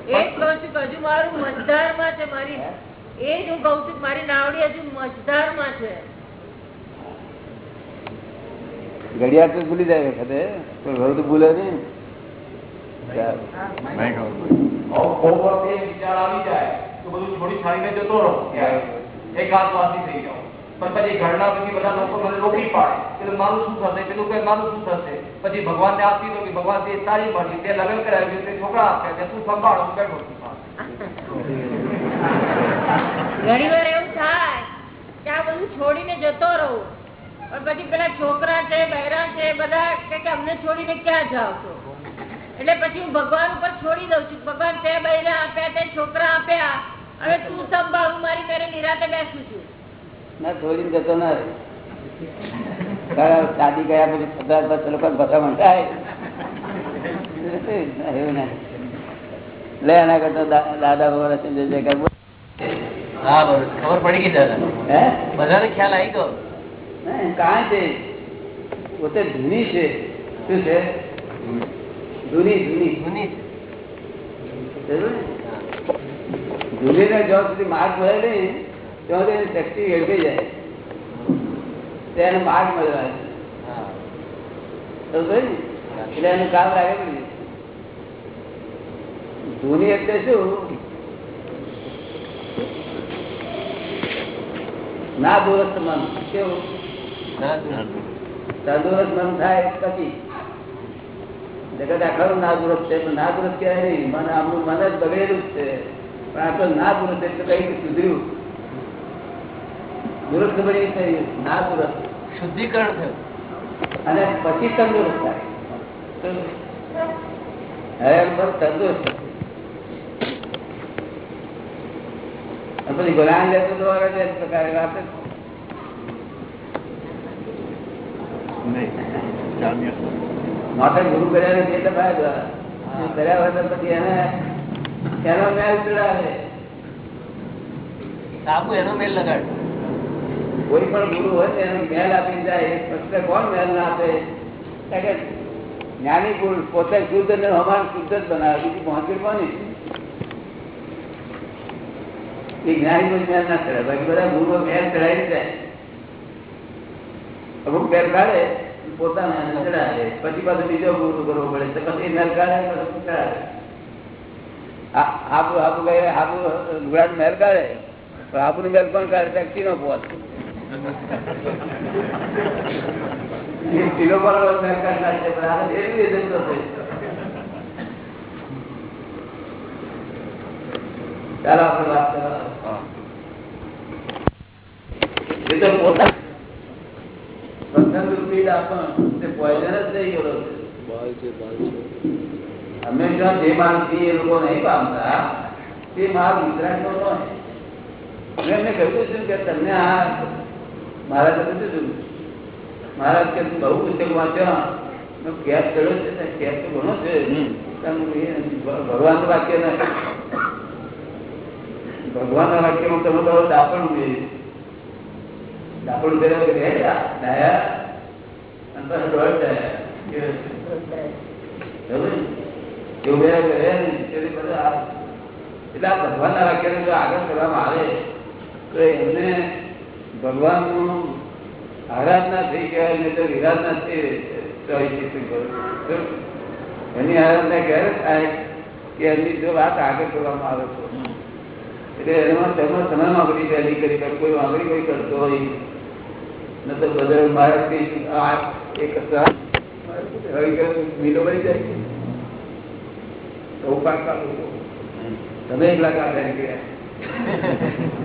એક કહું છું કે હજુ મારું મજદારમાં છે મારી. એ જ હું કઉ છું મારી નાવડી હજુ મજદારમાં છે. ઘડિયાળ તો ભૂલી જાય વખતે પણ રહું તો ભૂલે નહીં. ચાલો. હવે કોક વખતે એ વિચાર આવી જાય તો બધું છોડી છાડીને જતો રહો ક્યાંય. એક હાથ વાસી થઈ જાઓ. પણ પછી ઘરના પછી બધા લોકો મને રોકી પાડે એટલે મારું શું થશે? પેલું કહે મારું શું થશે? પછી ભગવાનને આપી દો કે ભગવાન તે તારી મરજી તે લગ્ન કરાવ્યું તે છોકરા આપ્યા તે તું સંભાળ હું બેઠો છું ઘણી વાર એવું થાય કે આ બધું છોડીને જતો રહું. પણ પછી પેલા છોકરા છે બહેરા છે બધા કે અમને છોડીને ક્યાં જાઓ છો? એટલે પછી હું ભગવાન ઉપર છોડી દઉં છું. ભગવાન તે બહેરા આપ્યા તે છોકરા આપ્યા. હવે તું સંભાળ મારી ઘરે નિરાતે બેસું છું. ના છોડીને જતો ના શાદી ગયા પછી પચાસ પચાસ લોકો ભસામણ થાય એવું ના. લે એના કરતા દાદા હા બરોબર ખબર પડી ગઈ દાદા બધાને ખ્યાલ આવી ગયો? કાંઈ છે પોતે ધૂની છે. શું છે? ધૂની ધૂની ધૂની છે. ધૂનીને જ્યાં સુધી માર્ગ મળે નહીં ત્યાં સુધી એની શક્તિ વેડફાઈ જાય. તેને માર્ગ મળવા ને? એટલે એનું કામ લાગે પડી ધૂની એટલે શું? ના બોલો તમારું કેવું? તંદુરસ્ત મન થાય પછી. જગત આખરું નાદુરસ્ત છે પણ નાદુરસ્ત કહેવાય નહીં. મને આપણું મન જ બગડેલું જ છે. પણ આ તો નાદુરસ્ત એટલે કઈ સુધર્યું. દુરસ્ત બની થયું નાદુરસ્ત શુદ્ધિકરણ થયું. અને પછી તંદુરસ્ત થાય. હવે તંદુરસ્ત. પછી ગુલામ લેતો દ્વારા પ્રકારે વાત. જ માથે ગુરુ કર્યા નથી એટલે ફાયદો કર્યા હોય તો પછી એને એનો મેલ ચડાવે. સાબુ એનો મેલ લગાડ. કોઈ પણ ગુરુ હોય તો એનો મેલ આપી જાય. એ પ્રશ્ન કોણ મેલ ના આપે? કારણ કે જ્ઞાની પુરુષ પોતે શુદ્ધ ને હમાન શુદ્ધ જ બનાવે. બીજી પહોંચી કોની એ જ્ઞાની પુરુષ મેલ ના ચડે બાકી બધા ગુરુઓ મેલ ચડાવી જાય. અમુક મેલ કાઢે. પોતાના ચડાવે. પછી પાછું બીજો પૂરું કરવો પડે. તો પછી મેલ કાઢે ચડાવે. આબુ આબુ ગયે આબુ લુગડાનો મેલ કાઢે? પણ આબુનો મહેલ કોણ કાઢે? ટેક્સી નો પોત. કિલો પર મેલ કાઢી નાખે પણ આ એવી રીતે ચાલો આપણે વાત કરો એ તો પોતા પસંદ આપણ તે પોઈઝન જ થઈ ગયેલો છે હંમેશા જે માણસથી એ લોકો નહીં પામતા તે માર ગુજરાતનો નો મેં એમને કહ્યું છું કે તમને આ મહારાજ કહ્યું હતું મહારાજ કે તું બહુ પુસ્તક વાંચ્યો મેં કેપ કર્યો છે ને કેપ તો ઘણો છે તમે એ ભગવાનનું વાક્ય નથી ભગવાનના વાક્યમાં તમે કહો દાપણ ઉમેર્યું દાપણ ઉમેર્યા કે રે ડાયા ને? ને, બધા આ- ભગવાન ના વાક્યને જો આગળ કરવામાં આવે તો એમને ભગવાનનું આરાધના થઈ ગયા ને તો વિરાધના થઈ. એની આરાધના ક્યારે થાય કે એમની જો વાત આગળ કરવામાં આવે તો એટલે એમાં તમે તમે માંગણી પહેલી કરી કોઈ માંગણી કોઈ કરતો હોય ન તો બધા મારાથી આ એક મીલો બની જાય તો પાક કાઢું તમે એક લાખ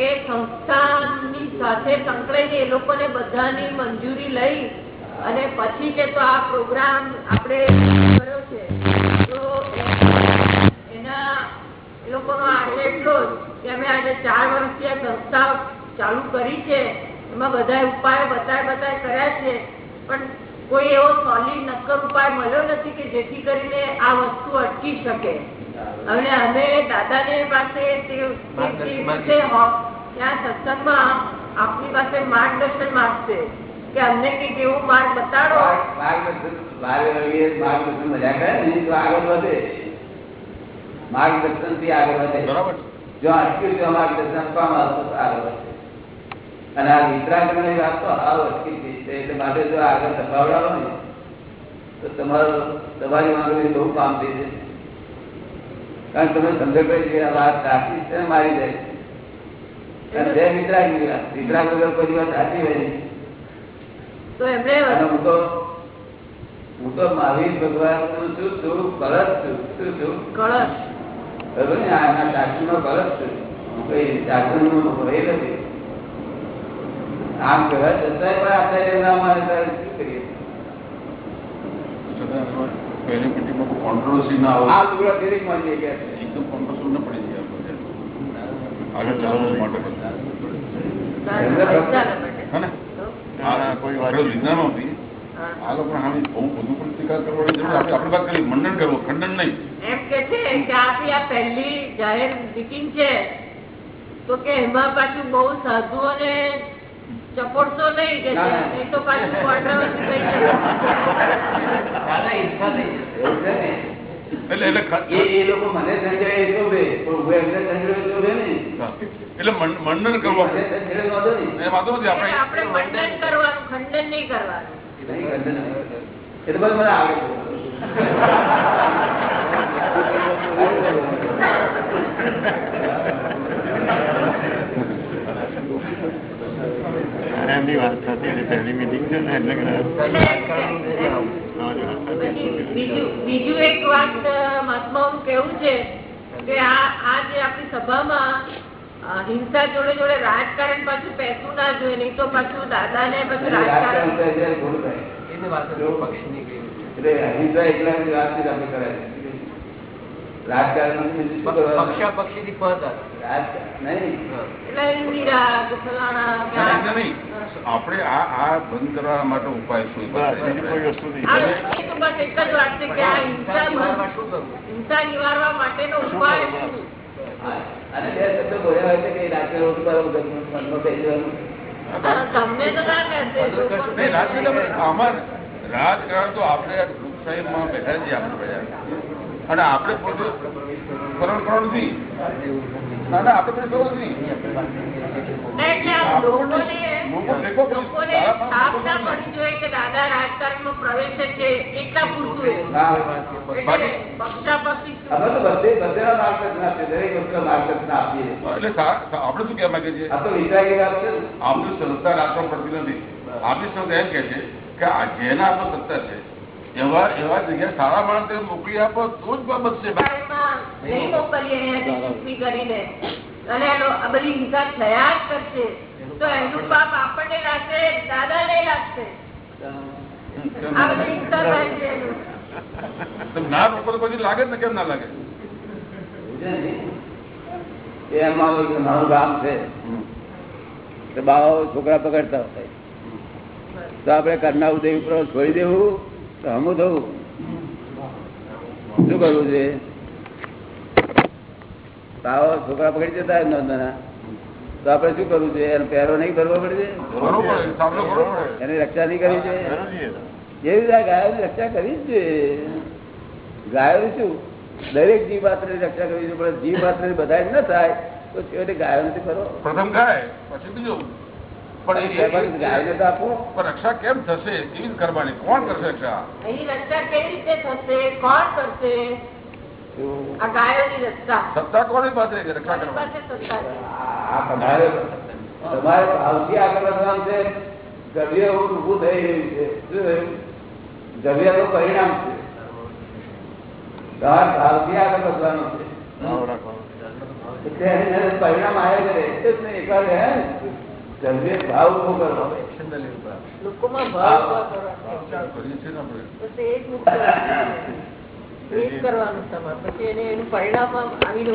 એ બધાની મંજૂરી લઈ અને પછી કે તો આ પ્રોગ્રામ આપણે કર્યો છે. તો લોકોનો આશય એટલો જ કે અમે આજે ચાર વર્ષથી આ સંસ્થા ચાલુ કરી છે. એમાં બધા ઉપાય બતાય બતાય કર્યા છે. પણ કોઈ એવો સોલિડ નક્કર ઉપાય મળ્યો નથી કે જેથી કરીને આ વસ્તુ અટકી શકે. અને અમે દાદાને પાસે ત્યાં સત્સંગમાં આપની પાસે માર્ગદર્શન માંગશે કે અમને કઈ એવો માર્ગ બતાડો. માર્ગદર્શન માર્ગદર્શન મજા કરે આગળ વધે. માર્ગદર્શનથી આગળ વધે બરાબર જો અટક્યું તો માર્ગદર્શન આપવામાં આવતું તો આગળ વધે અને આ વિતરાગની વાત તો હાવ અટકી ગઈ છે. એટલે માટે જો આગળ દબાવડાવો ને તો તમારું તમારી માંગણી બહુ કામ થઈ જશે. કારણ તમે સમજો કે આ વાત સાચી છે મારી જાય બે વિતરાગની વાત. વિતરાગ વગર કોઈ વાત સાચી હોય તો એમણે અને હું તો હું તો મહાવીર ભગવાનનું છું છું? કળશ છું. શું છું? કળશ બરોબર ને? આના નો ભરત છું. હું કઈ શાસનનું ભય નથી આમ કહેવાય છતાંય પણ આપણે ના માને ત્યારે શું કરીએ? પહેલી પેટીમાં કોઈ controversy ના આવે આ લુગડા ફેરી માંડીએ કે છે. એકદમ controversy ના પડી જાય આગળ ચાલવા માટે કોઈ વારે લીધા નહોતી. હા. આ લોકો હામી બહુ બધું પણ કરવાની જરૂર આપણે આપણે વાત કરી મંડન કરવું ખંડન નહીં. એમ કે છે કે આપણી આ પહેલી જાહેર મિટિંગ છે તો કે એમાં પાછું બહુ સાધુઓને ચપોડતો નહીં કે. નહીં તો પાછું થઈ જશે. એટલે મંડન કરવાનું ખંડન નહીં કરવાનું. એ તો બસ મને આવડે છે. વાત થતી હતી પહેલી મીટિંગ છે ને એટલે બીજું બીજું એક વાત અ, કેવું છે કે આ આજે જે આપણી સભામાં હિંસા જોડે જોડે રાજકારણ પાછું પેસું ના જોઈએ નહીં તો પાછું દાદા ને પછી રાજકારણ. એટલે અહિંસા આપણે રાજકારણ. રાજકારણ એટલે આ- આપણે આ આ બંધ કરવા માટે ઉપાય શું હિંસા નિવારવા હિંસા નિવારવા માટેનો ઉપાય અને બે શબ્દો બોલ્યા હોય છે કે રાત્રે રોટલું કરો મનમાં કહી દેવાનું આ તમને તો ના કહેશે રાજકારણ તો આપણે લોકશાહીમાં બેઠા છીએ આપણે બધા. અને આપણે પોતે કરોડ કરોડ નથી ના ના આપણે કોઈ કરોડ નથી ના, એટલે આ લોકોને લોકો ટેકો કરી- લોકોને છાપ ના પડી જોઈએ કે દાદા પ્રવેશે છે એટલા પૂરતું શું? તો આપણે કેવા તો વાત છે. આપણી સંસ્થા રાખવા પડતી નથી. આપણી સંસ્થા એમ કે છે કે આ જેના આપણો સત્તા છે એવા એવા જગ્યાએ સારા માણસ મોકલી આપો તો જ બાબત છે. નહીં મોકલીએ કરીને. અને બધી હિંસા થયા જ કરશે. તો એનું પાપ આપણને લાગશે દાદા ને લાગશે રોકો તો પછી લાગે ને કેમ ના લાગે? નાનું ગામ છે. તો બાવાઓ છોકરા પકડતા હોય. તો આપડે કરના ઉદય ઉપર છોડી દેવું. હમું થવું. શું કરવું છે? તાવ છોકરા પકડી જતા નોંધના તો આપણે શું કરવું છે? એનો પહેરો નહીં કરવો પડે એની રક્ષા નહીં કરવી છે? એવી રીતે ગાયોની રક્ષા કરવી જ છે. ગાયો શું? દરેક જીવ માત્રની રક્ષા કરવી છે પણ જીવ માત્ર બધા ન થાય તો છેવટે ગાયો નથી કરો? પ્રથમ ગાય પછી બીજું. પણ એ- પણ એ- ગાયને તો આપો. પણ રક્ષા કેમ થશે? કેવી રીતે કરવાની? કોણ કરશે રક્ષા? એની રક્ષા કેવી રીતે થશે? કોણ કરશે? આ ગાયોની રક્ષા. સત્તા કોની પાસે છે રક્ષા કોની કરવાની? પાસે સત્તા છે? આ તમારે તમારે ભાવથી આગળ વધવાનું છે. દ્રવ્ય ઊભું થઈ રહ્યું છે. શું થયું? દ્રવ્યનું પરિણામ છે. તમારે ભાવથી આગળ વધવાનું છે. ભાવ રાખવાનો. એટલે એને પરિણામ આવે છે એટલે જ નહીં. એકવાર ભાવ ઊભો કરવો લોકોમાં તો કરવાનું તમારે. પછી એને એનું પરિણામ આવીને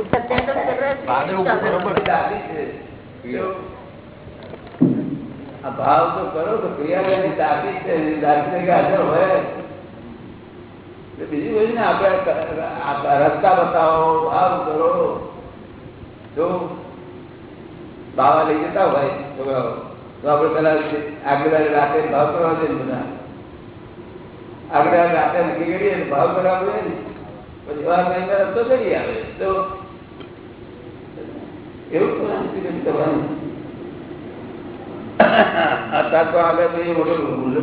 ભાવ કરો તો ક્રિયાની દાદી છે. હાજર હોય. બીજી બીજું કોઈ ને આપણે રસ્તા બતાવો ભાવ કરો. જો બાવા લઈ જતા હોય છોકરાઓ તો આપણે પેલા આગળ રાતે ભાવ કરવા દે બધા. આગળ રાતે નક્કી કરીએ ભાવ કરાવવો જોઈએ ને. પછી વાર કઈ રસ્તો કરી આવે. તો એવું તો નથી કરવાનું અત્યારે તો આગળ તો મોટું ભૂલ.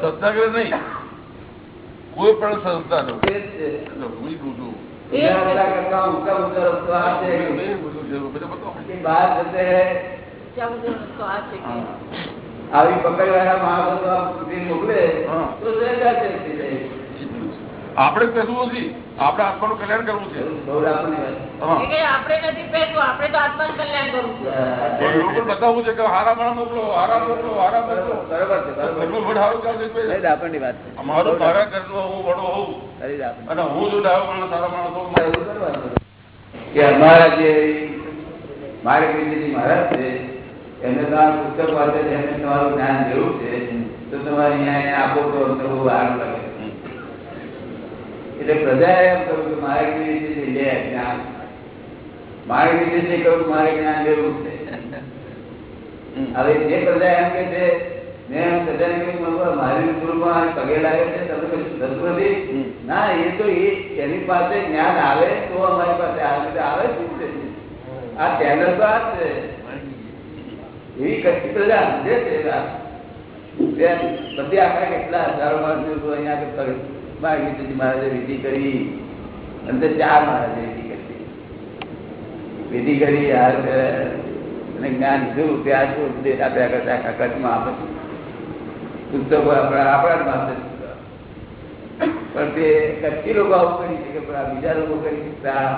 સત્યાગ્રહ નહીં કોઈ પણ સંસ્થાનો. એ રસ્તો આ છે? કે? આવી પકડવાના આમ સુધી મોકલે. તો. આપણે કહેવું નથી. આપણે આત્માનું કલ્યાણ કરવું છે. આપણે નથી પહેરવું આપણે તો આત્માનું કલ્યાણ કરવું છે. બતાવવું છે કે હારા માણસ મોકલો હારા મોકલો હારા મોકલો. દાપણની વાત છે. મારા ઘરનો હું વડો હોઉં. અને હું જો ડાયો માણસ સારા માણસ હોઉં? એવું કરવાનું. કે અમારા જે મારે કૃષ્ણજી મહારાજ છે એમને તમારા પુસ્તક વાંચે છે એમને તમારું જ્ઞાન જેવું છે તો તમારે અહીંયા આપો તો અમને બહુ સારું લાગે. એટલે પ્રજા એમ કહ્યું કે મારે કૃષ્ણજી લે જ્ઞાન. મારે કૃષ્ણજી કહ્યું મારે જ્ઞાન લેવું છે. હવે જે પ્રજા એમ કે છે મેં કહ્યું મારી ગુરુમાં પગે લાગે છે તમે કશું થતું નથી. ના એ તો એ એની પાસે જ્ઞાન આવે તો અમારી પાસે આવે છે. આ ચેનલ તો આ છે. એવી કચ્છી પ્રજા સમજે છે બધી આખા કેટલા હજારો માણસો અહીંયા. ભાગીરથજી મહારાજે વિધિ કરી અંદર ચાર મહારાજે વિધિ કરી. વિધિ કરી હાર અને જ્ઞાન શું ત્યાં શું ઉપદેશ આપ્યા કરતા આખા કચ્છમાં. આપે છે. પુસ્તકો આપણા આપણા જ પણ તે કચ્છી લોકો આવું કરી શકે પણ આ બીજા લોકો કરી શકતા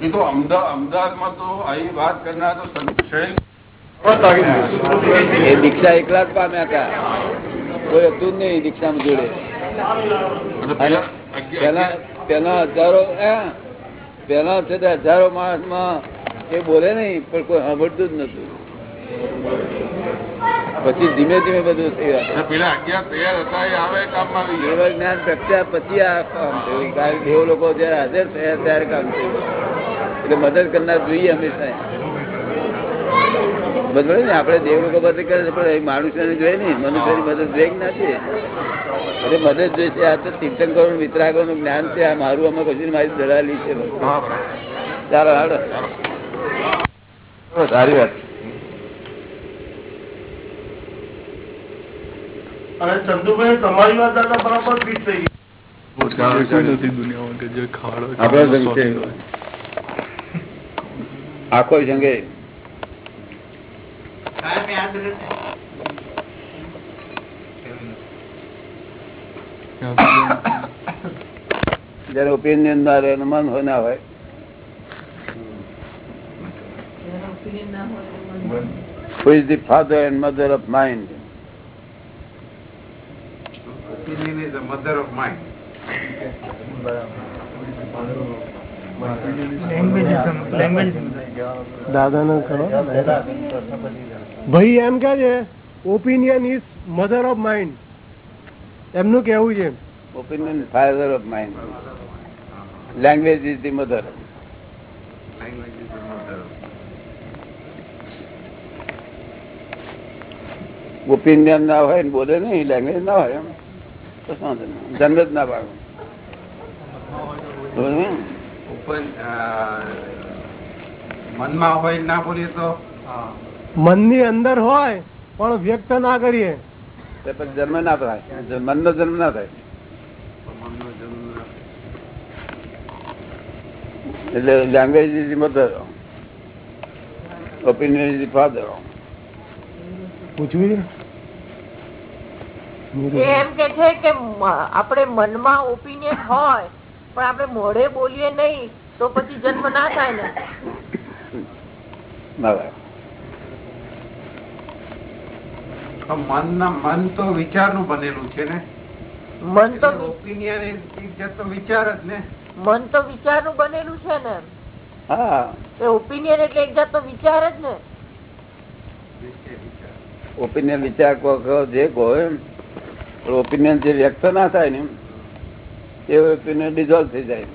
એ તો અમદાવાદમાં તો આવી વાત કરનાર તો એ દીક્ષા એકલા જ પામ્યા હતા. કોઈ હતું જ નહીં દીક્ષામાં જોડે. પેલા હજારો પેલા છે હજારો માણસમાં એ બોલે નહીં પણ કોઈ સાંભળતું જ નતું. પછી ધીમે ધીમે બધું થયું પેલા અગિયાર તૈયાર હતા એ આવે કામમાં આવી દેવ જ્ઞાન પ્રગટ્યા પછી આ કામ થયું. કારણ કે દેવ લોકો જયારે હાજર થયા ત્યારે કામ થયું. એટલે મદદ કરનાર જોઈએ હંમેશા. બધું ને આપણે દેવ લોકો મદદ કરે છે પણ માણસોને જોઈએ નહીં. મનુષ્યની મદદ જોઈએ જ નથી એટલે મદદ જોઈશે આ તો તીર્થંકરો વિતરાગોનું જ્ઞાન છે. આ મારું અમે કશું મારી દલાલી છે. ચાલો હાડો સારી વાત. અને ચંદુભાઈ તમારી વાત દાદા બરાબર ફીટ થઈ ગઈ. આખો જયારે ઓપિનિયન ના રહે મન હોય ના હોય. Who is the father and mother of mind? દાદાને કરો. ભાઈ એમ કે છે opinion is mother of mind એમનું કેવું છે opinion father of mind language is the mother opinion ના હોય ને બોલે નહીં લેંગ્વેજ ના હોય એમ. તો શું જન્મ જ ના પાડો. મનમાં હોય ના બોલીએ તો? મનની અંદર હોય પણ વ્યક્ત ના કરીએ. જન્મ ના થાય. મનનો જન્મ ના થાય. એટલે language is mother opinion is father પૂછવું છે? એમ કે છે કે આપણે મનમાં ઓપિનિયન હોય પણ આપણે મોઢે બોલીએ નહીં તો પછી જન્મ ના થાય ને. મન ના મન તો વિચારનું બનેલું છે ને. મન તો ઓપિનિયન તો વિચાર જ ને. મન તો વિચારનું બનેલું છે ને. હા. એ ઓપિનિયન એટલે એક જાતનો વિચાર જ ને. ઓપિનિયન વિચાર. જે કહો એમ. ઓપિનિયન જે વ્યક્ત ના થાય ને એ ઓપિનિયન ડિઝોલ્વ થઈ જાય.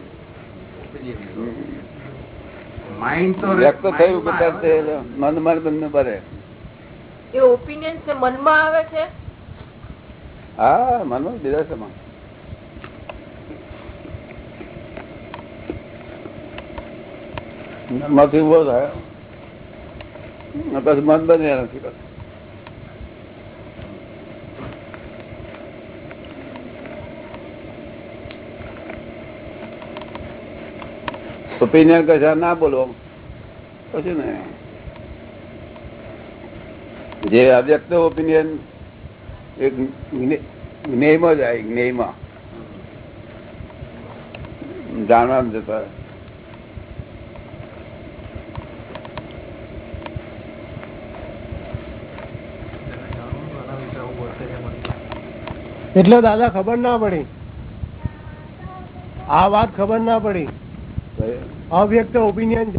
માઇન્ડ તો વ્યક્ત થયું કે મન મન બંને ભરે. એ ઓપિનિયન છે મનમાં આવે છે? હા મનમાં બીજા છે મનમાંથી ઊભો થાય. પછી મન બન્યા નથી. ઓપિનિયન કશા ના બોલો. પછી ને જે અવ્યક્ત ઓપિનિયન એક જ્ઞેયમાં આવી, જ્ઞેયમાં. જાણવા જતા. એટલે દાદા ખબર ના પડી. આ વાત ખબર ના પડી. અવ્યક્ત ઓપિનિયન